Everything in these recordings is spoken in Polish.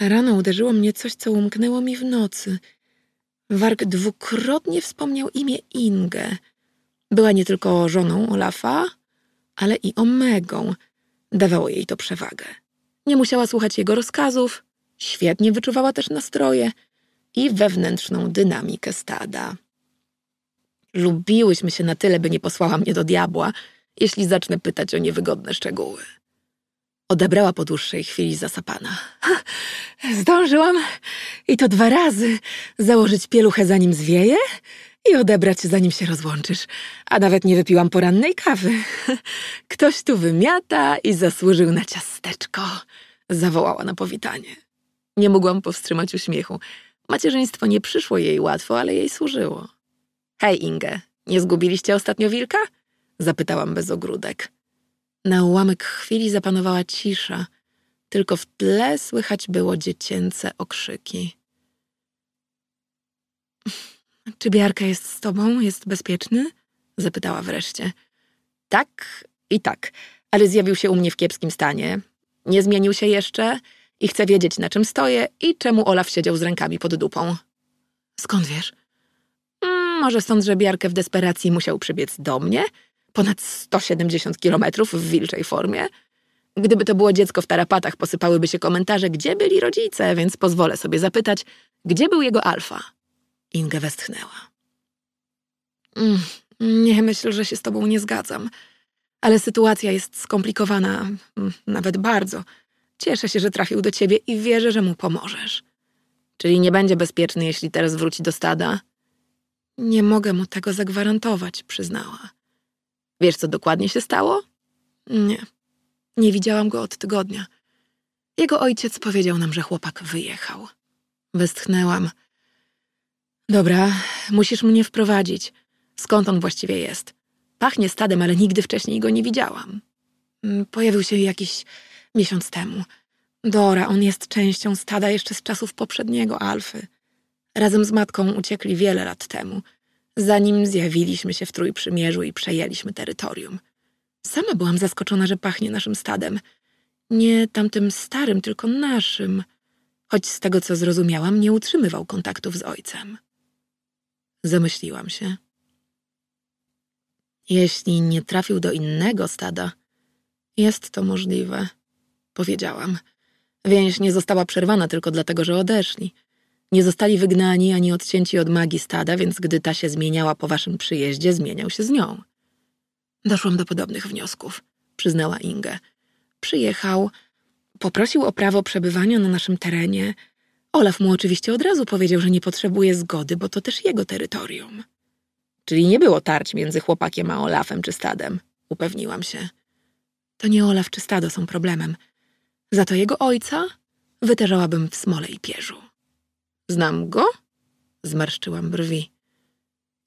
Rano uderzyło mnie coś, co umknęło mi w nocy. Warg dwukrotnie wspomniał imię Ingę. Była nie tylko żoną Olafa, ale i Omegą. Dawało jej to przewagę. Nie musiała słuchać jego rozkazów, świetnie wyczuwała też nastroje i wewnętrzną dynamikę stada. Lubiłyśmy się na tyle, by nie posłała mnie do diabła, jeśli zacznę pytać o niewygodne szczegóły. Odebrała po dłuższej chwili zasapana. Zdążyłam i to dwa razy założyć pieluchę zanim zwieje i odebrać zanim się rozłączysz. A nawet nie wypiłam porannej kawy. Ktoś tu wymiata i zasłużył na ciasteczko, zawołała na powitanie. Nie mogłam powstrzymać uśmiechu. Macierzyństwo nie przyszło jej łatwo, ale jej służyło. Hej, Inge, nie zgubiliście ostatnio wilka? Zapytałam bez ogródek. Na ułamek chwili zapanowała cisza, tylko w tle słychać było dziecięce okrzyki. Czy Biarka jest z tobą? Jest bezpieczny? Zapytała wreszcie. Tak i tak, ale zjawił się u mnie w kiepskim stanie. Nie zmienił się jeszcze i chcę wiedzieć, na czym stoję i czemu Olaf siedział z rękami pod dupą. Skąd wiesz? Mm, może stąd, że Biarkę w desperacji musiał przybiec do mnie? Ponad 170 kilometrów w wilczej formie? Gdyby to było dziecko w tarapatach, posypałyby się komentarze, gdzie byli rodzice, więc pozwolę sobie zapytać, gdzie był jego alfa? Inge westchnęła. Mm, nie myślę, że się z tobą nie zgadzam, ale sytuacja jest skomplikowana, mm, nawet bardzo. Cieszę się, że trafił do ciebie i wierzę, że mu pomożesz. Czyli nie będzie bezpieczny, jeśli teraz wróci do stada? Nie mogę mu tego zagwarantować, przyznała. Wiesz, co dokładnie się stało? Nie. Nie widziałam go od tygodnia. Jego ojciec powiedział nam, że chłopak wyjechał. Westchnęłam. Dobra, musisz mnie wprowadzić. Skąd on właściwie jest? Pachnie stadem, ale nigdy wcześniej go nie widziałam. Mm, pojawił się jakiś miesiąc temu. Dora, on jest częścią stada jeszcze z czasów poprzedniego Alfy. Razem z matką uciekli wiele lat temu, zanim zjawiliśmy się w Trójprzymierzu i przejęliśmy terytorium. Sama byłam zaskoczona, że pachnie naszym stadem. Nie tamtym starym, tylko naszym. Choć z tego, co zrozumiałam, nie utrzymywał kontaktów z ojcem. Zamyśliłam się. Jeśli nie trafił do innego stada, jest to możliwe, powiedziałam. Więź nie została przerwana tylko dlatego, że odeszli. Nie zostali wygnani ani odcięci od magii stada, więc gdy ta się zmieniała po waszym przyjeździe, zmieniał się z nią. Doszłam do podobnych wniosków, przyznała Inge. Przyjechał, poprosił o prawo przebywania na naszym terenie. Olaf mu oczywiście od razu powiedział, że nie potrzebuje zgody, bo to też jego terytorium. Czyli nie było tarć między chłopakiem a Olafem czy stadem, upewniłam się. To nie Olaf czy stado są problemem. Za to jego ojca wyterzałabym w smole i pierzu. Znam go? Zmarszczyłam brwi.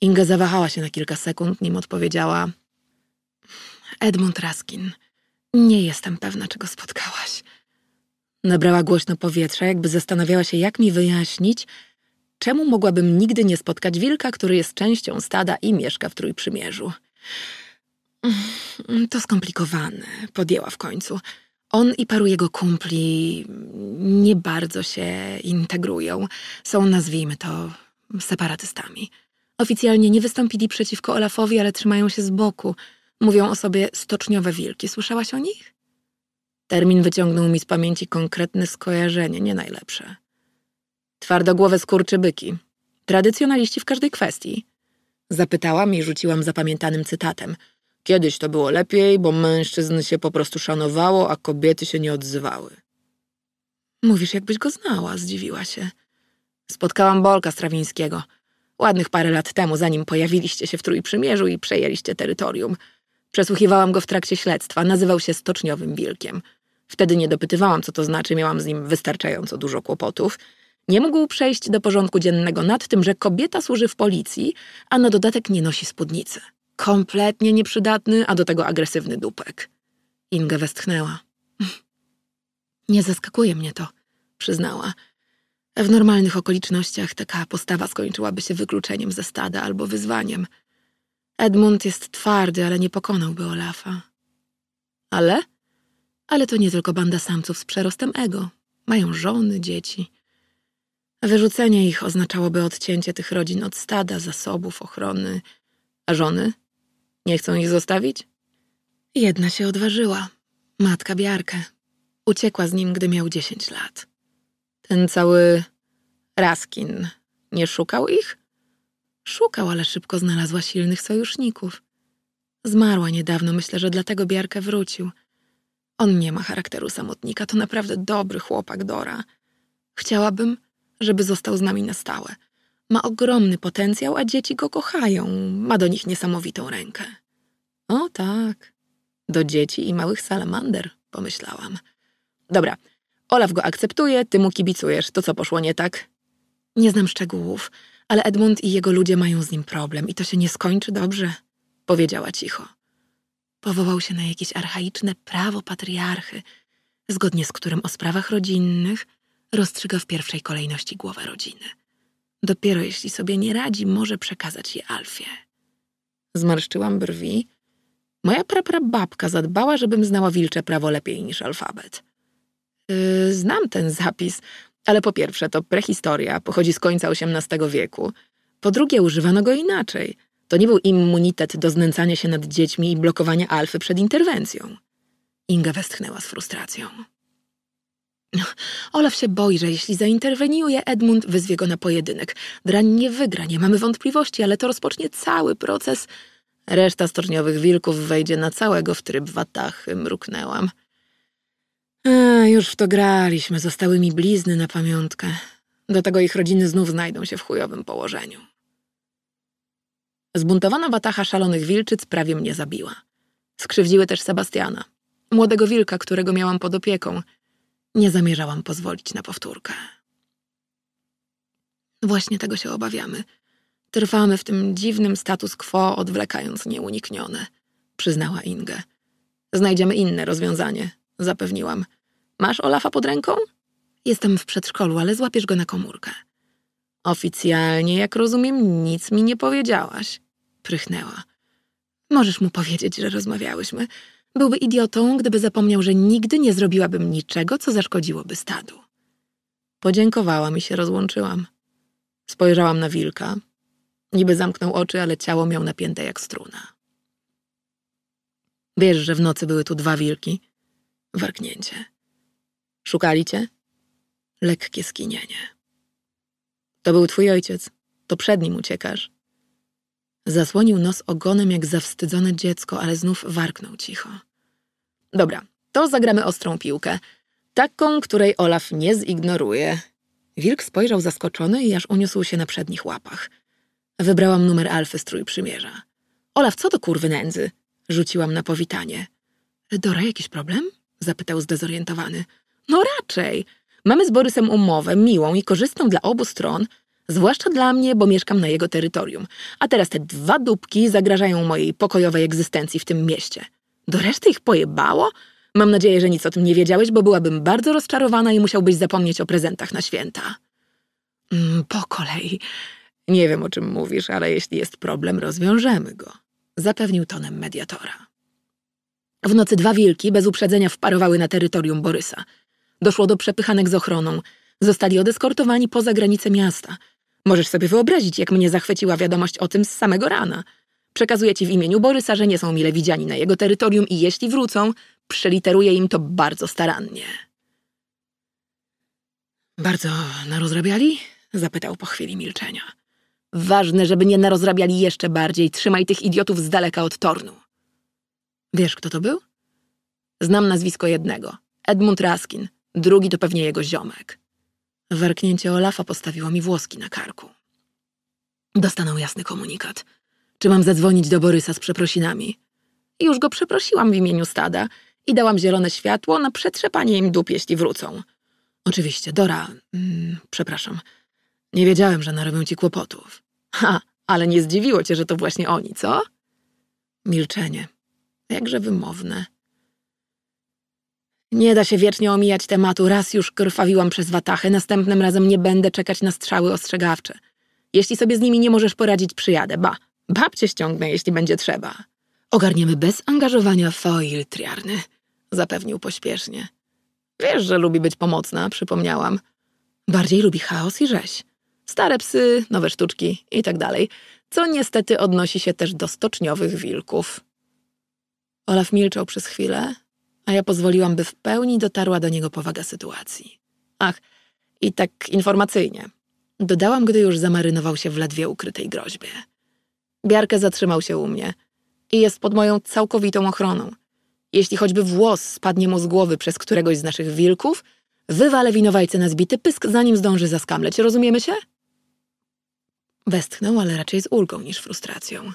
Inga zawahała się na kilka sekund, nim odpowiedziała. Edmund Raskin. Nie jestem pewna, czego spotkałaś. Nabrała głośno powietrza, jakby zastanawiała się, jak mi wyjaśnić, czemu mogłabym nigdy nie spotkać wilka, który jest częścią stada i mieszka w Trójprzymierzu. To skomplikowane, podjęła w końcu. On i paru jego kumpli nie bardzo się integrują. Są, nazwijmy to, separatystami. Oficjalnie nie wystąpili przeciwko Olafowi, ale trzymają się z boku. Mówią o sobie stoczniowe wilki. Słyszałaś o nich? Termin wyciągnął mi z pamięci konkretne skojarzenie, nie najlepsze. Twardogłowe skurczybyki. Tradycjonaliści w każdej kwestii. Zapytałam i rzuciłam zapamiętanym cytatem – Kiedyś to było lepiej, bo mężczyzn się po prostu szanowało, a kobiety się nie odzywały. Mówisz, jakbyś go znała, zdziwiła się. Spotkałam Bolka Strawińskiego. Ładnych parę lat temu, zanim pojawiliście się w Trójprzymierzu i przejęliście terytorium. Przesłuchiwałam go w trakcie śledztwa. Nazywał się Stoczniowym Wilkiem. Wtedy nie dopytywałam, co to znaczy, miałam z nim wystarczająco dużo kłopotów. Nie mógł przejść do porządku dziennego nad tym, że kobieta służy w policji, a na dodatek nie nosi spódnicy. Kompletnie nieprzydatny, a do tego agresywny dupek. Inga westchnęła. Nie zaskakuje mnie to, przyznała. W normalnych okolicznościach taka postawa skończyłaby się wykluczeniem ze stada albo wyzwaniem. Edmund jest twardy, ale nie pokonałby Olafa. Ale? Ale to nie tylko banda samców z przerostem ego. Mają żony, dzieci. Wyrzucenie ich oznaczałoby odcięcie tych rodzin od stada, zasobów, ochrony. A żony? Nie chcą ich zostawić? Jedna się odważyła. Matka Biarkę. Uciekła z nim, gdy miał dziesięć lat. Ten cały Raskin nie szukał ich? Szukał, ale szybko znalazła silnych sojuszników. Zmarła niedawno, myślę, że dlatego Biarkę wrócił. On nie ma charakteru samotnika, to naprawdę dobry chłopak Dora. Chciałabym, żeby został z nami na stałe. Ma ogromny potencjał, a dzieci go kochają. Ma do nich niesamowitą rękę. O tak, do dzieci i małych salamander, pomyślałam. Dobra, Olaf go akceptuje, ty mu kibicujesz. To co poszło nie tak? Nie znam szczegółów, ale Edmund i jego ludzie mają z nim problem i to się nie skończy dobrze, powiedziała cicho. Powołał się na jakieś archaiczne prawo patriarchy, zgodnie z którym o sprawach rodzinnych rozstrzyga w pierwszej kolejności głowę rodziny. Dopiero jeśli sobie nie radzi, może przekazać je Alfie. Zmarszczyłam brwi. Moja praprababka zadbała, żebym znała wilcze prawo lepiej niż alfabet. Yy, znam ten zapis, ale po pierwsze to prehistoria, pochodzi z końca XVIII wieku. Po drugie używano go inaczej. To nie był immunitet do znęcania się nad dziećmi i blokowania alfy przed interwencją. Inga westchnęła z frustracją. Olaf się boi, że jeśli zainterweniuje, Edmund wyzwie go na pojedynek. Drań nie wygra, nie mamy wątpliwości, ale to rozpocznie cały proces. Reszta storniowych wilków wejdzie na całego w tryb watachy, mruknęłam. A, już w to graliśmy, zostały mi blizny na pamiątkę. Do tego ich rodziny znów znajdą się w chujowym położeniu. Zbuntowana watacha szalonych wilczyc prawie mnie zabiła. Skrzywdziły też Sebastiana, młodego wilka, którego miałam pod opieką. Nie zamierzałam pozwolić na powtórkę. Właśnie tego się obawiamy. Trwamy w tym dziwnym status quo, odwlekając nieuniknione, przyznała Inge. Znajdziemy inne rozwiązanie, zapewniłam. Masz Olafa pod ręką? Jestem w przedszkolu, ale złapiesz go na komórkę. Oficjalnie, jak rozumiem, nic mi nie powiedziałaś. Prychnęła. Możesz mu powiedzieć, że rozmawiałyśmy. Byłby idiotą, gdyby zapomniał, że nigdy nie zrobiłabym niczego, co zaszkodziłoby stadu. Podziękowałam i się rozłączyłam. Spojrzałam na wilka. Niby zamknął oczy, ale ciało miał napięte jak struna. Wiesz, że w nocy były tu dwa wilki? Warknięcie. Szukali cię? Lekkie skinienie. To był twój ojciec. To przed nim uciekasz. Zasłonił nos ogonem jak zawstydzone dziecko, ale znów warknął cicho. Dobra, to zagramy ostrą piłkę. Taką, której Olaf nie zignoruje. Wilk spojrzał zaskoczony i aż uniósł się na przednich łapach. Wybrałam numer Alfy strój przymierza. Olaf, co do kurwy nędzy? Rzuciłam na powitanie. Dora, jakiś problem? Zapytał zdezorientowany. No raczej. Mamy z Borysem umowę miłą i korzystną dla obu stron, zwłaszcza dla mnie, bo mieszkam na jego terytorium. A teraz te dwa dupki zagrażają mojej pokojowej egzystencji w tym mieście. Do reszty ich pojebało? Mam nadzieję, że nic o tym nie wiedziałeś, bo byłabym bardzo rozczarowana i musiałbyś zapomnieć o prezentach na święta. Mm, po kolei. Nie wiem, o czym mówisz, ale jeśli jest problem, rozwiążemy go. Zapewnił tonem mediatora. W nocy dwa wilki bez uprzedzenia wparowały na terytorium Borysa. Doszło do przepychanek z ochroną. Zostali odeskortowani poza granice miasta. Możesz sobie wyobrazić, jak mnie zachwyciła wiadomość o tym z samego rana. Przekazuję ci w imieniu Borysa, że nie są mile widziani na jego terytorium i jeśli wrócą, przeliteruję im to bardzo starannie. Bardzo narozrabiali? Zapytał po chwili milczenia. Ważne, żeby nie narozrabiali jeszcze bardziej. Trzymaj tych idiotów z daleka od tornu. Wiesz, kto to był? Znam nazwisko jednego. Edmund Raskin. Drugi to pewnie jego ziomek. Warknięcie Olafa postawiło mi włoski na karku. Dostaną jasny komunikat. Czy mam zadzwonić do Borysa z przeprosinami? Już go przeprosiłam w imieniu stada i dałam zielone światło na przetrzepanie im dup, jeśli wrócą. Oczywiście, Dora, mm, przepraszam. Nie wiedziałem, że narobią ci kłopotów. Ha, ale nie zdziwiło cię, że to właśnie oni, co? Milczenie. Jakże wymowne. Nie da się wiecznie omijać tematu. Raz już krwawiłam przez watachę, następnym razem nie będę czekać na strzały ostrzegawcze. Jeśli sobie z nimi nie możesz poradzić, przyjadę. Ba, babcie ściągnę, jeśli będzie trzeba. Ogarniemy bez angażowania foil triarny, zapewnił pośpiesznie. Wiesz, że lubi być pomocna, przypomniałam. Bardziej lubi chaos i rzeź. Stare psy, nowe sztuczki i tak dalej, co niestety odnosi się też do stoczniowych wilków. Olaf milczał przez chwilę, a ja pozwoliłam, by w pełni dotarła do niego powaga sytuacji. Ach, i tak informacyjnie. Dodałam, gdy już zamarynował się w ledwie ukrytej groźbie. Biarkę zatrzymał się u mnie i jest pod moją całkowitą ochroną. Jeśli choćby włos spadnie mu z głowy przez któregoś z naszych wilków, wywalę winowajcę na zbity pysk, zanim zdąży zaskamleć. Rozumiemy się? Westchnął, ale raczej z ulgą niż frustracją.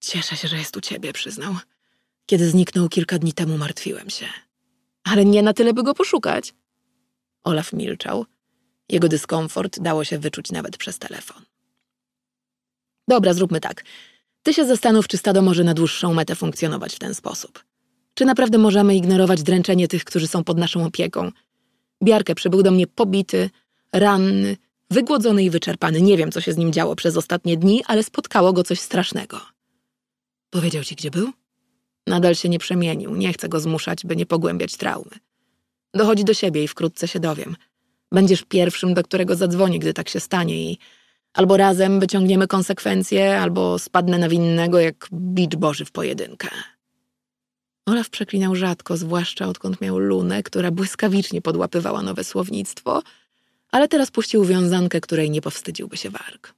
Cieszę się, że jest u ciebie, przyznał. Kiedy zniknął kilka dni temu, martwiłem się. Ale nie na tyle, by go poszukać. Olaf milczał. Jego dyskomfort dało się wyczuć nawet przez telefon. Dobra, zróbmy tak. Ty się zastanów, czy stado może na dłuższą metę funkcjonować w ten sposób. Czy naprawdę możemy ignorować dręczenie tych, którzy są pod naszą opieką? Biarkę przybył do mnie pobity, ranny, wygłodzony i wyczerpany. Nie wiem, co się z nim działo przez ostatnie dni, ale spotkało go coś strasznego. Powiedział ci, gdzie był? Nadal się nie przemienił. Nie chcę go zmuszać, by nie pogłębiać traumy. Dochodzi do siebie i wkrótce się dowiem. Będziesz pierwszym, do którego zadzwonię, gdy tak się stanie i albo razem wyciągniemy konsekwencje, albo spadnę na winnego jak bicz boży w pojedynkę. Olaf przeklinał rzadko, zwłaszcza odkąd miał lunę, która błyskawicznie podłapywała nowe słownictwo, ale teraz puścił wiązankę, której nie powstydziłby się warg.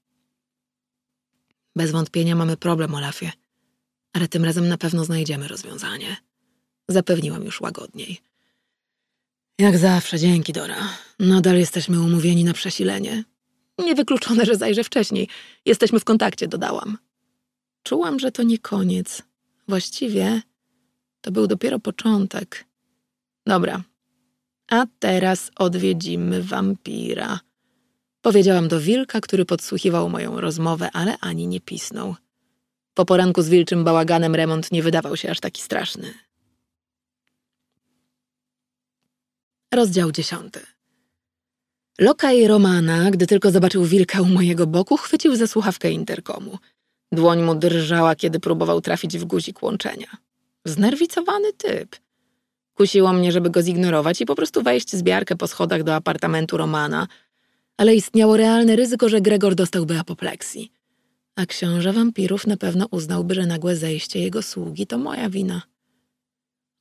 Bez wątpienia mamy problem, Olafie, ale tym razem na pewno znajdziemy rozwiązanie. Zapewniłam już łagodniej. Jak zawsze, dzięki, Dora. Nadal jesteśmy umówieni na przesilenie. Niewykluczone, że zajrzę wcześniej. Jesteśmy w kontakcie, dodałam. Czułam, że to nie koniec. Właściwie to był dopiero początek. Dobra. A teraz odwiedzimy wampira. Powiedziałam do wilka, który podsłuchiwał moją rozmowę, ale ani nie pisnął. Po poranku z wilczym bałaganem remont nie wydawał się aż taki straszny. Rozdział dziesiąty. Lokaj Romana, gdy tylko zobaczył wilka u mojego boku, chwycił za słuchawkę interkomu. Dłoń mu drżała, kiedy próbował trafić w guzik łączenia. Znerwicowany typ. Kusiło mnie, żeby go zignorować i po prostu wejść z biarkę po schodach do apartamentu Romana, ale istniało realne ryzyko, że Gregor dostałby apopleksji. A książę wampirów na pewno uznałby, że nagłe zejście jego sługi to moja wina.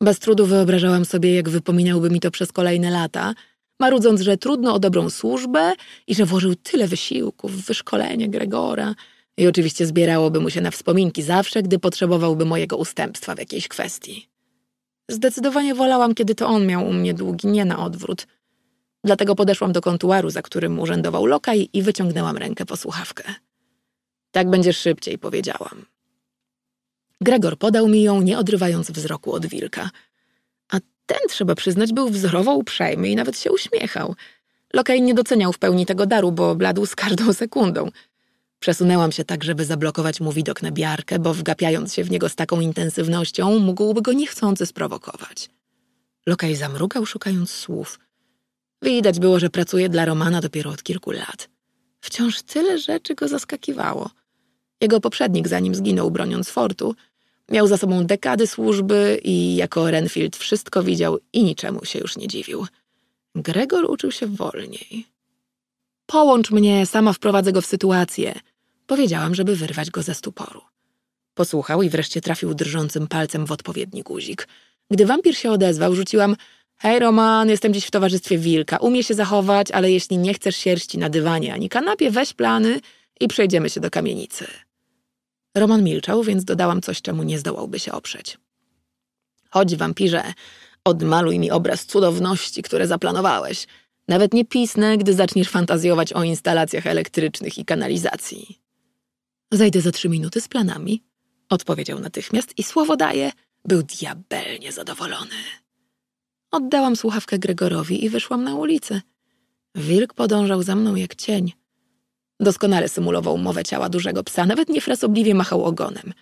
Bez trudu wyobrażałam sobie, jak wypominałby mi to przez kolejne lata, marudząc, że trudno o dobrą służbę i że włożył tyle wysiłków w wyszkolenie Gregora i oczywiście zbierałoby mu się na wspominki zawsze, gdy potrzebowałby mojego ustępstwa w jakiejś kwestii. Zdecydowanie wolałam, kiedy to on miał u mnie długi, nie na odwrót. Dlatego podeszłam do kontuaru, za którym urzędował lokaj i wyciągnęłam rękę po słuchawkę. Tak będzie szybciej, powiedziałam. Gregor podał mi ją, nie odrywając wzroku od wilka. Ten, trzeba przyznać, był wzorowo uprzejmy i nawet się uśmiechał. Lokaj nie doceniał w pełni tego daru, bo bladł z każdą sekundą. Przesunęłam się tak, żeby zablokować mu widok na biarkę, bo wgapiając się w niego z taką intensywnością, mógłby go niechcący sprowokować. Lokaj zamrugał, szukając słów. Widać było, że pracuje dla Romana dopiero od kilku lat. Wciąż tyle rzeczy go zaskakiwało – jego poprzednik, zanim zginął broniąc fortu, miał za sobą dekady służby i jako Renfield wszystko widział i niczemu się już nie dziwił. Gregor uczył się wolniej. Połącz mnie, sama wprowadzę go w sytuację. Powiedziałam, żeby wyrwać go ze stuporu. Posłuchał i wreszcie trafił drżącym palcem w odpowiedni guzik. Gdy wampir się odezwał, rzuciłam Hej Roman, jestem dziś w towarzystwie wilka. Umie się zachować, ale jeśli nie chcesz sierści na dywanie ani kanapie, weź plany i przejdziemy się do kamienicy. Roman milczał, więc dodałam coś, czemu nie zdołałby się oprzeć. Chodź, wampirze, odmaluj mi obraz cudowności, które zaplanowałeś. Nawet nie pisnę, gdy zaczniesz fantazjować o instalacjach elektrycznych i kanalizacji. Zajdę za trzy minuty z planami, odpowiedział natychmiast i słowo daję, był diabelnie zadowolony. Oddałam słuchawkę Gregorowi i wyszłam na ulicę. Wilk podążał za mną jak cień. Doskonale symulował mowę ciała dużego psa, nawet niefrasobliwie machał ogonem.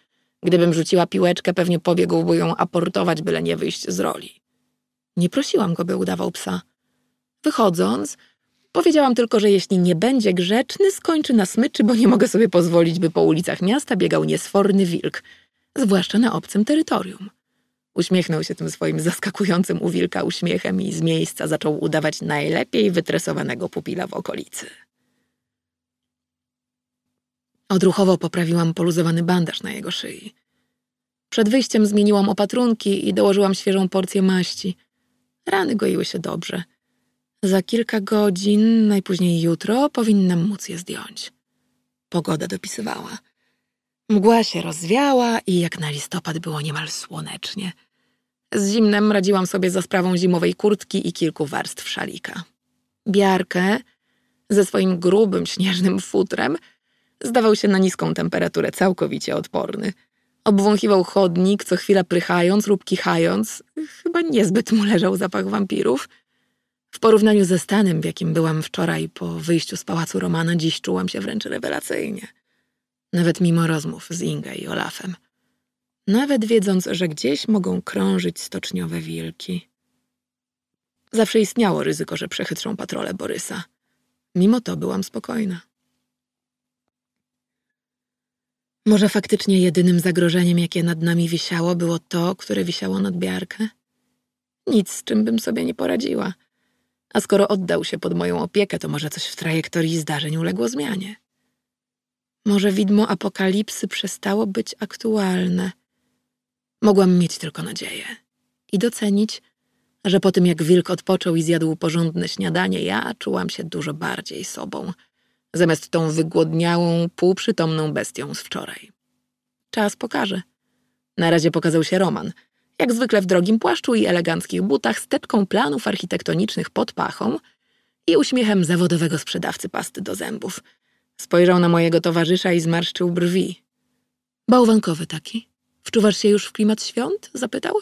Gdybym rzuciła piłeczkę, pewnie pobiegłby ją aportować, byle nie wyjść z roli. Nie prosiłam go, by udawał psa. Wychodząc, powiedziałam tylko, że jeśli nie będzie grzeczny, skończy na smyczy, bo nie mogę sobie pozwolić, by po ulicach miasta biegał niesforny wilk, zwłaszcza na obcym terytorium. Uśmiechnął się tym swoim zaskakującym u wilka uśmiechem i z miejsca zaczął udawać najlepiej wytresowanego pupila w okolicy. Odruchowo poprawiłam poluzowany bandaż na jego szyi. Przed wyjściem zmieniłam opatrunki i dołożyłam świeżą porcję maści. Rany goiły się dobrze. Za kilka godzin, najpóźniej jutro, powinnam móc je zdjąć. Pogoda dopisywała. Mgła się rozwiała i jak na listopad było niemal słonecznie. Z zimnem radziłam sobie za sprawą zimowej kurtki i kilku warstw szalika. Biarkę, ze swoim grubym, śnieżnym futrem, zdawał się na niską temperaturę całkowicie odporny. Obwąchiwał chodnik, co chwila prychając lub kichając. Chyba niezbyt mu leżał zapach wampirów. W porównaniu ze stanem, w jakim byłam wczoraj po wyjściu z pałacu Romana, dziś czułam się wręcz rewelacyjnie. Nawet mimo rozmów z Inga i Olafem. Nawet wiedząc, że gdzieś mogą krążyć stoczniowe wilki. Zawsze istniało ryzyko, że przechytrzą patrole Borysa. Mimo to byłam spokojna. Może faktycznie jedynym zagrożeniem, jakie nad nami wisiało, było to, które wisiało nad Biarkę? Nic, z czym bym sobie nie poradziła. A skoro oddał się pod moją opiekę, to może coś w trajektorii zdarzeń uległo zmianie. Może widmo apokalipsy przestało być aktualne. Mogłam mieć tylko nadzieję i docenić, że po tym jak wilk odpoczął i zjadł porządne śniadanie, ja czułam się dużo bardziej sobą – zamiast tą wygłodniałą, półprzytomną bestią z wczoraj. Czas pokaże. Na razie pokazał się Roman, jak zwykle w drogim płaszczu i eleganckich butach z teczką planów architektonicznych pod pachą i uśmiechem zawodowego sprzedawcy pasty do zębów. Spojrzał na mojego towarzysza i zmarszczył brwi. Bałwankowy taki. Wczuwasz się już w klimat świąt? zapytał.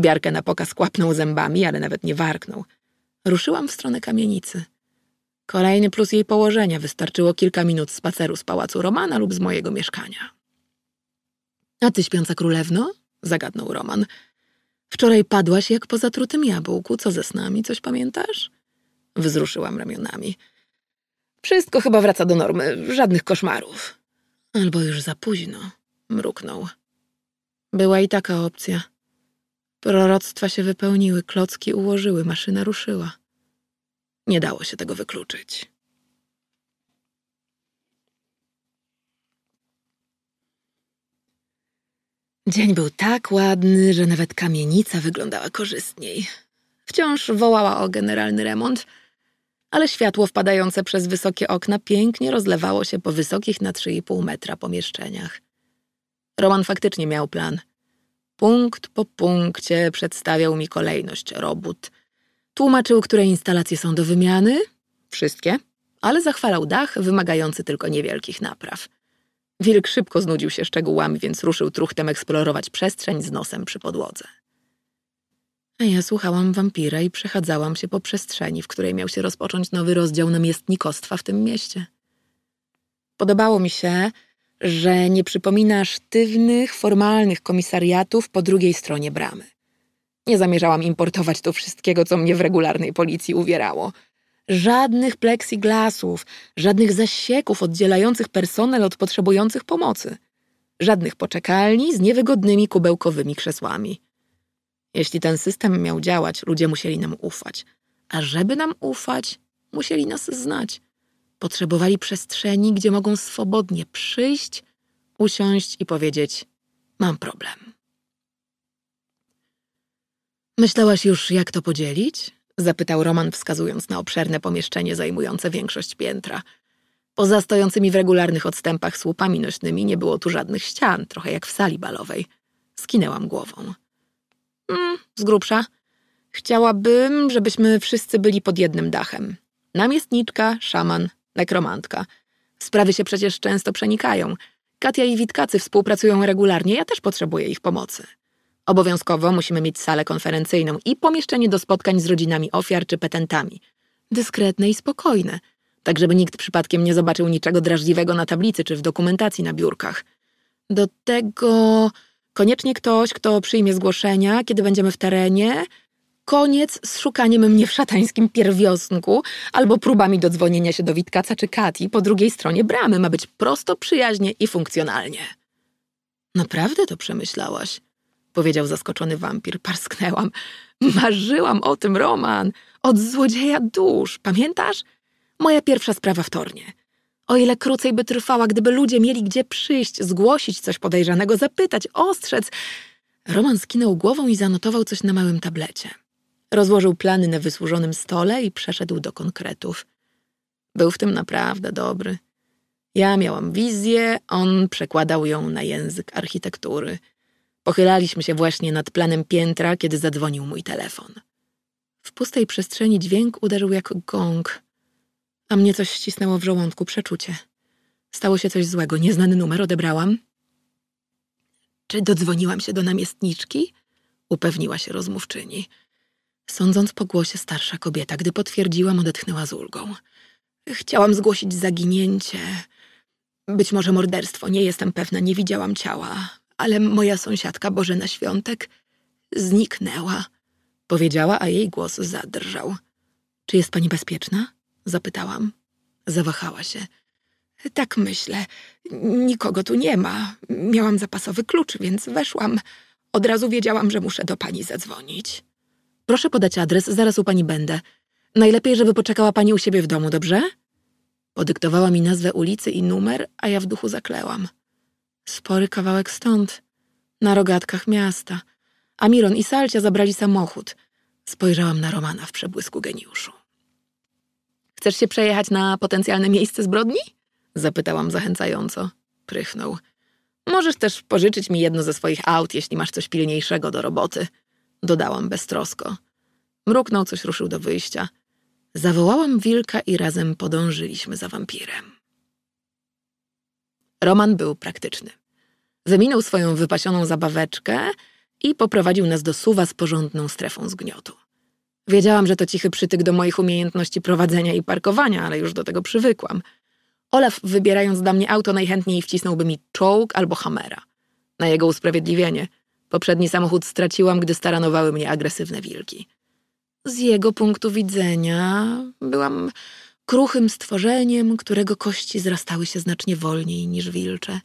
Biarkę na pokaz kłapnął zębami, ale nawet nie warknął. Ruszyłam w stronę kamienicy. Kolejny plus jej położenia wystarczyło kilka minut spaceru z pałacu Romana lub z mojego mieszkania. A ty, śpiąca królewno? zagadnął Roman. Wczoraj padłaś jak po zatrutym jabłku. Co ze snami, coś pamiętasz? Wzruszyłam ramionami. Wszystko chyba wraca do normy, żadnych koszmarów. Albo już za późno, mruknął. Była i taka opcja. Proroctwa się wypełniły, klocki ułożyły, maszyna ruszyła. Nie dało się tego wykluczyć. Dzień był tak ładny, że nawet kamienica wyglądała korzystniej. Wciąż wołała o generalny remont, ale światło wpadające przez wysokie okna pięknie rozlewało się po wysokich na 3,5 metra pomieszczeniach. Roman faktycznie miał plan. Punkt po punkcie przedstawiał mi kolejność robót, Tłumaczył, które instalacje są do wymiany, wszystkie, ale zachwalał dach wymagający tylko niewielkich napraw. Wilk szybko znudził się szczegółami, więc ruszył truchtem eksplorować przestrzeń z nosem przy podłodze. A ja słuchałam wampira i przechadzałam się po przestrzeni, w której miał się rozpocząć nowy rozdział namiestnikostwa w tym mieście. Podobało mi się, że nie przypomina sztywnych, formalnych komisariatów po drugiej stronie bramy. Nie zamierzałam importować tu wszystkiego, co mnie w regularnej policji uwierało. Żadnych plexiglasów, żadnych zasieków oddzielających personel od potrzebujących pomocy. Żadnych poczekalni z niewygodnymi kubełkowymi krzesłami. Jeśli ten system miał działać, ludzie musieli nam ufać. A żeby nam ufać, musieli nas znać. Potrzebowali przestrzeni, gdzie mogą swobodnie przyjść, usiąść i powiedzieć: Mam problem. Myślałaś już, jak to podzielić? Zapytał Roman, wskazując na obszerne pomieszczenie zajmujące większość piętra. Poza stojącymi w regularnych odstępach słupami nośnymi nie było tu żadnych ścian, trochę jak w sali balowej. Skinęłam głową. Mm, z grubsza. Chciałabym, żebyśmy wszyscy byli pod jednym dachem. Namiestniczka, szaman, nekromantka. Sprawy się przecież często przenikają. Katia i Witkacy współpracują regularnie, ja też potrzebuję ich pomocy. Obowiązkowo musimy mieć salę konferencyjną i pomieszczenie do spotkań z rodzinami ofiar czy petentami. Dyskretne i spokojne, tak żeby nikt przypadkiem nie zobaczył niczego drażliwego na tablicy czy w dokumentacji na biurkach. Do tego koniecznie ktoś, kto przyjmie zgłoszenia, kiedy będziemy w terenie. Koniec z szukaniem mnie w szatańskim pierwiosnku albo próbami dodzwonienia się do Witkaca czy Kati po drugiej stronie bramy. Ma być prosto, przyjaźnie i funkcjonalnie. Naprawdę to przemyślałaś? Powiedział zaskoczony wampir. Parsknęłam. Marzyłam o tym, Roman. Od złodzieja dusz. Pamiętasz? Moja pierwsza sprawa w Tornie. O ile krócej by trwała, gdyby ludzie mieli gdzie przyjść, zgłosić coś podejrzanego, zapytać, ostrzec. Roman skinął głową i zanotował coś na małym tablecie. Rozłożył plany na wysłużonym stole i przeszedł do konkretów. Był w tym naprawdę dobry. Ja miałam wizję, on przekładał ją na język architektury. Pochylaliśmy się właśnie nad planem piętra, kiedy zadzwonił mój telefon. W pustej przestrzeni dźwięk uderzył jak gong, a mnie coś ścisnęło w żołądku, przeczucie. Stało się coś złego, nieznany numer odebrałam. Czy dodzwoniłam się do namiestniczki? Upewniła się rozmówczyni. Sądząc po głosie starsza kobieta, gdy potwierdziłam, odetchnęła z ulgą. Chciałam zgłosić zaginięcie. Być może morderstwo, nie jestem pewna, nie widziałam ciała, ale moja sąsiadka Bożena Świątek zniknęła, powiedziała, a jej głos zadrżał. Czy jest pani bezpieczna? Zapytałam. Zawahała się. Tak myślę. Nikogo tu nie ma. Miałam zapasowy klucz, więc weszłam. Od razu wiedziałam, że muszę do pani zadzwonić. Proszę podać adres, zaraz u pani będę. Najlepiej, żeby poczekała pani u siebie w domu, dobrze? Podyktowała mi nazwę ulicy i numer, a ja w duchu zaklełam. Spory kawałek stąd, na rogatkach miasta. Amiron i Salcia zabrali samochód. Spojrzałam na Romana w przebłysku geniuszu. Chcesz się przejechać na potencjalne miejsce zbrodni? Zapytałam zachęcająco. Prychnął. Możesz też pożyczyć mi jedno ze swoich aut, jeśli masz coś pilniejszego do roboty. Dodałam beztrosko. Mruknął, coś ruszył do wyjścia. Zawołałam wilka i razem podążyliśmy za wampirem. Roman był praktyczny. Wyminął swoją wypasioną zabaweczkę i poprowadził nas do suwa z porządną strefą zgniotu. Wiedziałam, że to cichy przytyk do moich umiejętności prowadzenia i parkowania, ale już do tego przywykłam. Olaf, wybierając dla mnie auto, najchętniej wcisnąłby mi czołg albo hamera. Na jego usprawiedliwienie. Poprzedni samochód straciłam, gdy staranowały mnie agresywne wilki. Z jego punktu widzenia byłam kruchym stworzeniem, którego kości zrastały się znacznie wolniej niż wilcze.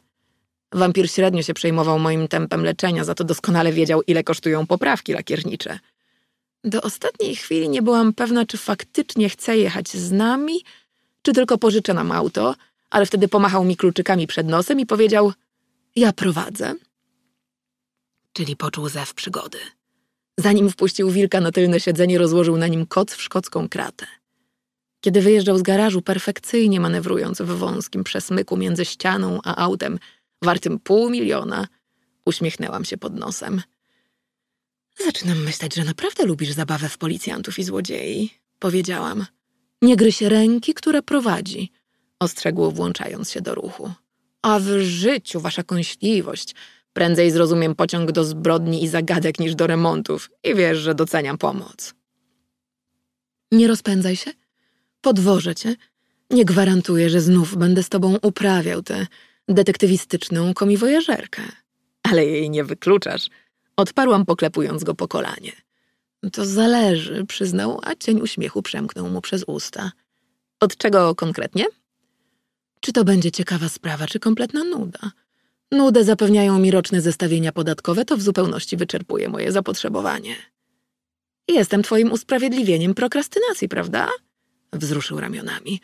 Wampir średnio się przejmował moim tempem leczenia, za to doskonale wiedział, ile kosztują poprawki lakiernicze. Do ostatniej chwili nie byłam pewna, czy faktycznie chce jechać z nami, czy tylko pożyczę nam auto, ale wtedy pomachał mi kluczykami przed nosem i powiedział: Ja prowadzę. Czyli poczuł zew przygody. Zanim wpuścił wilka na tylne siedzenie, rozłożył na nim koc w szkocką kratę. Kiedy wyjeżdżał z garażu, perfekcyjnie manewrując w wąskim przesmyku między ścianą a autem, wartym pół miliona, uśmiechnęłam się pod nosem. Zaczynam myśleć, że naprawdę lubisz zabawę w policjantów i złodziei, powiedziałam. Nie gryź ręki, która prowadzi, ostrzegł włączając się do ruchu. A w życiu wasza kąśliwość. Prędzej zrozumiem pociąg do zbrodni i zagadek niż do remontów i wiesz, że doceniam pomoc. Nie rozpędzaj się. Podwożę cię. Nie gwarantuję, że znów będę z tobą uprawiał tę detektywistyczną komiwojażerkę. Ale jej nie wykluczasz. Odparłam, poklepując go po kolanie. To zależy, przyznał, a cień uśmiechu przemknął mu przez usta. Od czego konkretnie? Czy to będzie ciekawa sprawa, czy kompletna nuda? Nudę zapewniają mi roczne zestawienia podatkowe, to w zupełności wyczerpuje moje zapotrzebowanie. Jestem twoim usprawiedliwieniem prokrastynacji, prawda? Wzruszył ramionami.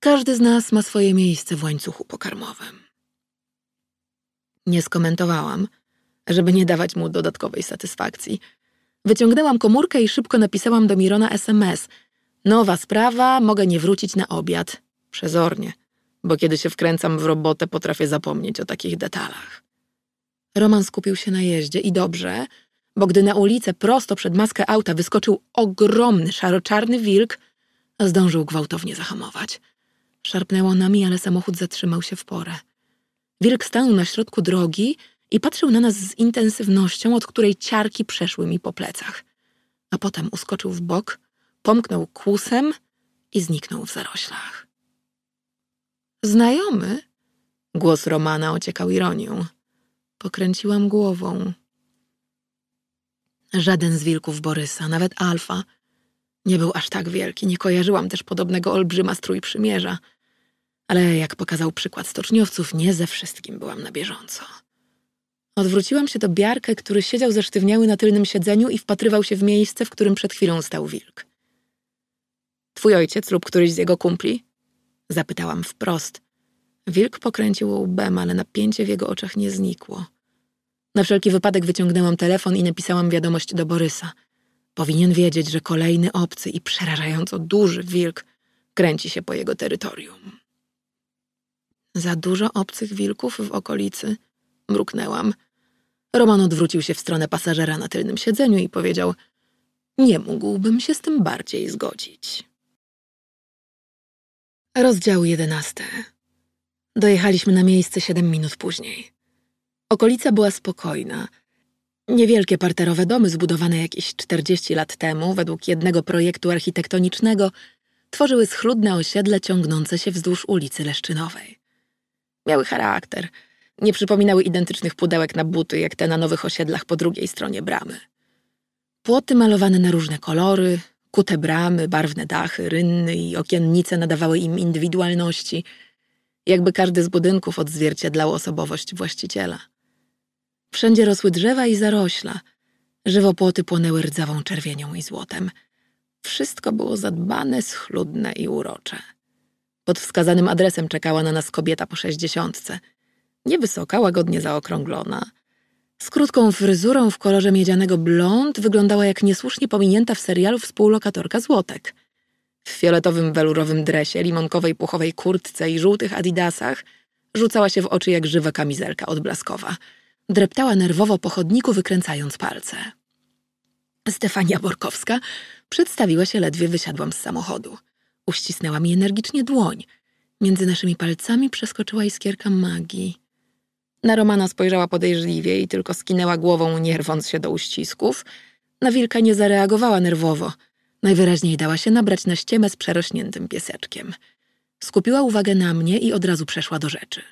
Każdy z nas ma swoje miejsce w łańcuchu pokarmowym. Nie skomentowałam, żeby nie dawać mu dodatkowej satysfakcji. Wyciągnęłam komórkę i szybko napisałam do Mirona SMS. Nowa sprawa, mogę nie wrócić na obiad. Przezornie, bo kiedy się wkręcam w robotę, potrafię zapomnieć o takich detalach. Roman skupił się na jeździe i dobrze, bo gdy na ulicę prosto przed maskę auta wyskoczył ogromny, szaroczarny wilk, zdążył gwałtownie zahamować. Szarpnęło nami, ale samochód zatrzymał się w porę. Wilk stanął na środku drogi i patrzył na nas z intensywnością, od której ciarki przeszły mi po plecach. A potem uskoczył w bok, pomknął kłusem i zniknął w zaroślach. Znajomy? Głos Romana ociekał ironią. Pokręciłam głową. Żaden z wilków Borysa, nawet Alfa, nie był aż tak wielki. Nie kojarzyłam też podobnego olbrzyma strój przymierza. Ale jak pokazał przykład stoczniowców, nie ze wszystkim byłam na bieżąco. Odwróciłam się do Biarkę, który siedział zesztywniały na tylnym siedzeniu i wpatrywał się w miejsce, w którym przed chwilą stał wilk. Twój ojciec lub któryś z jego kumpli? Zapytałam wprost. Wilk pokręcił łbem, ale napięcie w jego oczach nie znikło. Na wszelki wypadek wyciągnęłam telefon i napisałam wiadomość do Borysa. Powinien wiedzieć, że kolejny obcy i przerażająco duży wilk kręci się po jego terytorium. Za dużo obcych wilków w okolicy, mruknęłam. Roman odwrócił się w stronę pasażera na tylnym siedzeniu i powiedział: Nie mógłbym się z tym bardziej zgodzić. Rozdział jedenasty. Dojechaliśmy na miejsce siedem minut później. Okolica była spokojna. Niewielkie parterowe domy zbudowane jakieś 40 lat temu według jednego projektu architektonicznego tworzyły schludne osiedle ciągnące się wzdłuż ulicy Leszczynowej. Miały charakter. Nie przypominały identycznych pudełek na buty, jak te na nowych osiedlach po drugiej stronie bramy. Płoty malowane na różne kolory, kute bramy, barwne dachy, rynny i okiennice nadawały im indywidualności, jakby każdy z budynków odzwierciedlał osobowość właściciela. Wszędzie rosły drzewa i zarośla. Żywopłoty płonęły rdzawą czerwienią i złotem. Wszystko było zadbane, schludne i urocze. Pod wskazanym adresem czekała na nas kobieta po sześćdziesiątce. Niewysoka, łagodnie zaokrąglona. Z krótką fryzurą w kolorze miedzianego blond wyglądała jak niesłusznie pominięta w serialu współlokatorka Złotek. W fioletowym welurowym dresie, limonkowej puchowej kurtce i żółtych adidasach rzucała się w oczy jak żywa kamizelka odblaskowa – Dreptała nerwowo po chodniku, wykręcając palce. Stefania Borkowska przedstawiła się ledwie wysiadłam z samochodu. Uścisnęła mi energicznie dłoń. Między naszymi palcami przeskoczyła iskierka magii. Na Romana spojrzała podejrzliwie i tylko skinęła głową, nie rwąc się do uścisków. Na wilka nie zareagowała nerwowo. Najwyraźniej dała się nabrać na ściemę z przerośniętym pieseczkiem. Skupiła uwagę na mnie i od razu przeszła do rzeczy.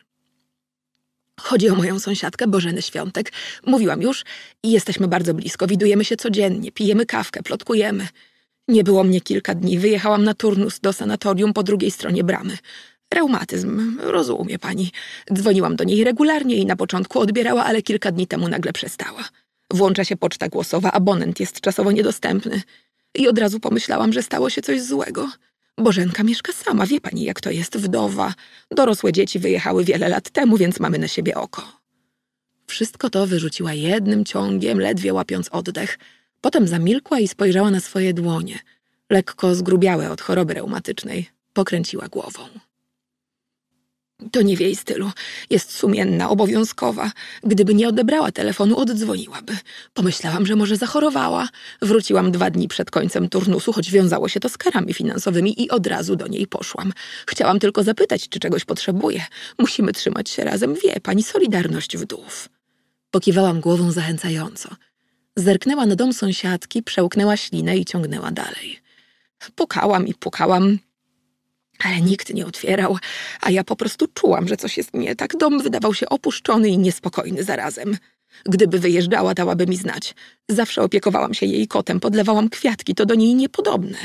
Chodzi o moją sąsiadkę Bożenę Świątek. Mówiłam już i jesteśmy bardzo blisko. Widujemy się codziennie, pijemy kawkę, plotkujemy. Nie było mnie kilka dni. Wyjechałam na turnus do sanatorium po drugiej stronie bramy. Reumatyzm, rozumie pani. Dzwoniłam do niej regularnie i na początku odbierała, ale kilka dni temu nagle przestała. Włącza się poczta głosowa, abonent jest czasowo niedostępny. I od razu pomyślałam, że stało się coś złego. Bożenka mieszka sama, wie pani jak to jest, wdowa. Dorosłe dzieci wyjechały wiele lat temu, więc mamy na siebie oko. Wszystko to wyrzuciła jednym ciągiem, ledwie łapiąc oddech. Potem zamilkła i spojrzała na swoje dłonie, lekko zgrubiałe od choroby reumatycznej. Pokręciła głową. To nie w jej stylu. Jest sumienna, obowiązkowa. Gdyby nie odebrała telefonu, oddzwoniłaby. Pomyślałam, że może zachorowała. Wróciłam dwa dni przed końcem turnusu, choć wiązało się to z karami finansowymi i od razu do niej poszłam. Chciałam tylko zapytać, czy czegoś potrzebuje. Musimy trzymać się razem, wie pani, solidarność wdów. Pokiwałam głową zachęcająco. Zerknęła na dom sąsiadki, przełknęła ślinę i ciągnęła dalej. Pukałam i pukałam, ale nikt nie otwierał, a ja po prostu czułam, że coś jest nie tak. Dom wydawał się opuszczony i niespokojny zarazem. Gdyby wyjeżdżała, dałaby mi znać. Zawsze opiekowałam się jej kotem, podlewałam kwiatki, to do niej niepodobne.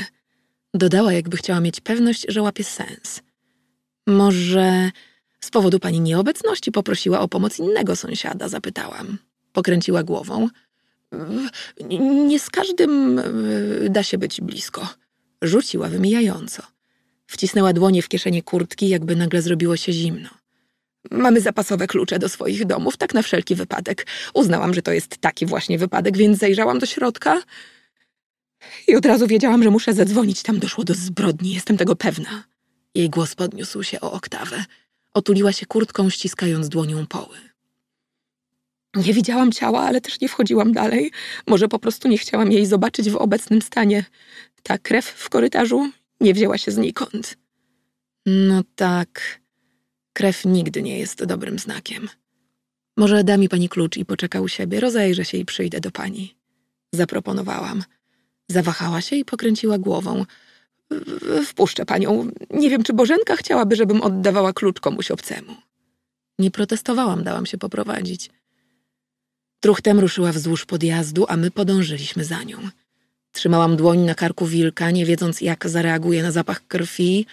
Dodała, jakby chciała mieć pewność, że łapie sens. Może z powodu pani nieobecności poprosiła o pomoc innego sąsiada, zapytałam. Pokręciła głową. Nie z każdym da się być blisko. Rzuciła wymijająco. Wcisnęła dłonie w kieszenie kurtki, jakby nagle zrobiło się zimno. Mamy zapasowe klucze do swoich domów, tak na wszelki wypadek. Uznałam, że to jest taki właśnie wypadek, więc zajrzałam do środka i od razu wiedziałam, że muszę zadzwonić. Tam doszło do zbrodni, jestem tego pewna. Jej głos podniósł się o oktawę. Otuliła się kurtką, ściskając dłonią poły. Nie widziałam ciała, ale też nie wchodziłam dalej. Może po prostu nie chciałam jej zobaczyć w obecnym stanie. Ta krew w korytarzu nie wzięła się znikąd. No tak, krew nigdy nie jest dobrym znakiem. Może da mi pani klucz i poczeka u siebie, rozejrzę się i przyjdę do pani. Zaproponowałam. Zawahała się i pokręciła głową. Wpuszczę panią. Nie wiem, czy Bożenka chciałaby, żebym oddawała klucz komuś obcemu. Nie protestowałam, dałam się poprowadzić. Truchtem ruszyła wzdłuż podjazdu, a my podążyliśmy za nią. Trzymałam dłoń na karku wilka, nie wiedząc, jak zareaguje na zapach krwi.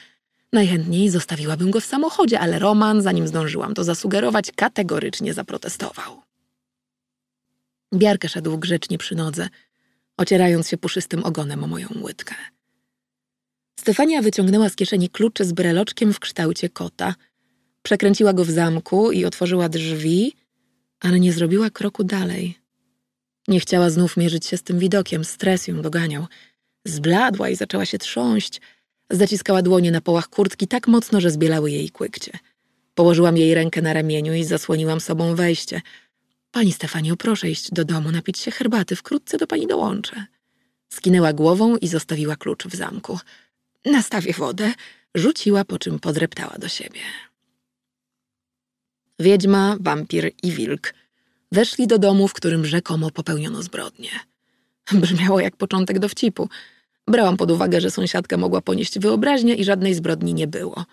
Najchętniej zostawiłabym go w samochodzie, ale Roman, zanim zdążyłam to zasugerować, kategorycznie zaprotestował. Biarkę szedł grzecznie przy nodze, ocierając się puszystym ogonem o moją łydkę. Stefania wyciągnęła z kieszeni kluczy z breloczkiem w kształcie kota, przekręciła go w zamku i otworzyła drzwi, ale nie zrobiła kroku dalej. Nie chciała znów mierzyć się z tym widokiem, stres ją doganiał. Zbladła i zaczęła się trząść. Zaciskała dłonie na połach kurtki tak mocno, że zbielały jej kłykcie. Położyłam jej rękę na ramieniu i zasłoniłam sobą wejście. Pani Stefanio, proszę iść do domu, napić się herbaty, wkrótce do pani dołączę. Skinęła głową i zostawiła klucz w zamku. Nastawię wodę, rzuciła, po czym podreptała do siebie. Wiedźma, wampir i wilk weszli do domu, w którym rzekomo popełniono zbrodnię. Brzmiało jak początek dowcipu. Brałam pod uwagę, że sąsiadka mogła ponieść wyobraźnię i żadnej zbrodni nie było.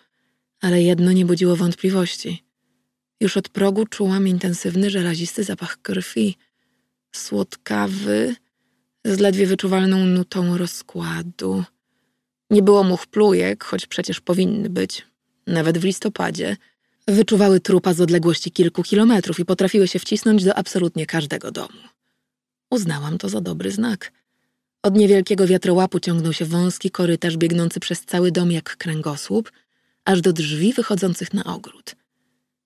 Ale jedno nie budziło wątpliwości. Już od progu czułam intensywny, żelazisty zapach krwi, słodkawy, z ledwie wyczuwalną nutą rozkładu. Nie było much plujek, choć przecież powinny być, nawet w listopadzie. Wyczuwały trupa z odległości kilku kilometrów i potrafiły się wcisnąć do absolutnie każdego domu. Uznałam to za dobry znak. Od niewielkiego wiatrołapu ciągnął się wąski korytarz biegnący przez cały dom jak kręgosłup, aż do drzwi wychodzących na ogród.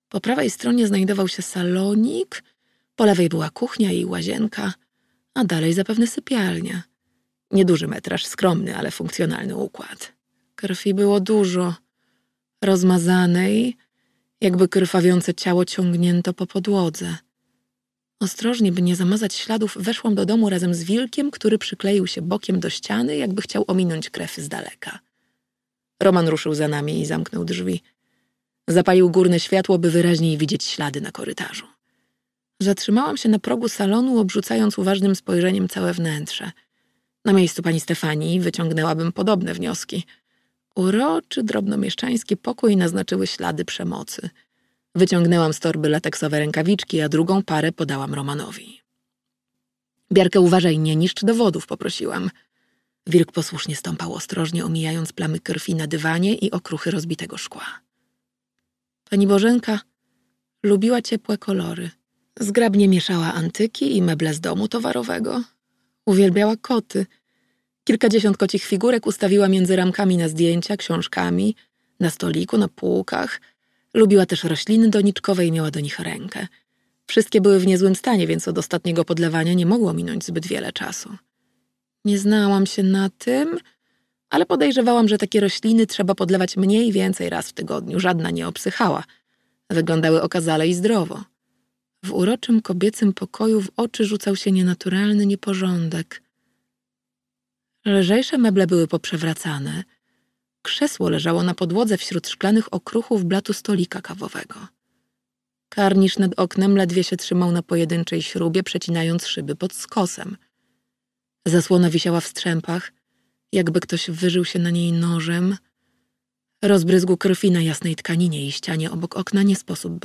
Po prawej stronie znajdował się salonik, po lewej była kuchnia i łazienka, a dalej zapewne sypialnia. Nieduży metraż, skromny, ale funkcjonalny układ. Krwi było dużo, rozmazanej, jakby krwawiące ciało ciągnięto po podłodze. Ostrożnie, by nie zamazać śladów, weszłam do domu razem z wilkiem, który przykleił się bokiem do ściany, jakby chciał ominąć krew z daleka. Roman ruszył za nami i zamknął drzwi. Zapalił górne światło, by wyraźniej widzieć ślady na korytarzu. Zatrzymałam się na progu salonu, obrzucając uważnym spojrzeniem całe wnętrze. Na miejscu pani Stefanii wyciągnęłabym podobne wnioski. Uroczy, drobnomieszczański pokój naznaczyły ślady przemocy. Wyciągnęłam z torby lateksowe rękawiczki, a drugą parę podałam Romanowi. Biarkę uważaj, nie niszcz dowodów, poprosiłam. Wilk posłusznie stąpał ostrożnie, omijając plamy krwi na dywanie i okruchy rozbitego szkła. Pani Bożenka lubiła ciepłe kolory. Zgrabnie mieszała antyki i meble z domu towarowego. Uwielbiała koty. Kilkadziesiąt kocich figurek ustawiła między ramkami na zdjęcia, książkami, na stoliku, na półkach. Lubiła też rośliny doniczkowe i miała do nich rękę. Wszystkie były w niezłym stanie, więc od ostatniego podlewania nie mogło minąć zbyt wiele czasu. Nie znałam się na tym, ale podejrzewałam, że takie rośliny trzeba podlewać mniej więcej raz w tygodniu. Żadna nie obsychała. Wyglądały okazale i zdrowo. W uroczym kobiecym pokoju w oczy rzucał się nienaturalny nieporządek. Lżejsze meble były poprzewracane. Krzesło leżało na podłodze wśród szklanych okruchów blatu stolika kawowego. Karnisz nad oknem ledwie się trzymał na pojedynczej śrubie, przecinając szyby pod skosem. Zasłona wisiała w strzępach, jakby ktoś wyżył się na niej nożem. Rozbryzgu krwi na jasnej tkaninie i ścianie obok okna nie sposób było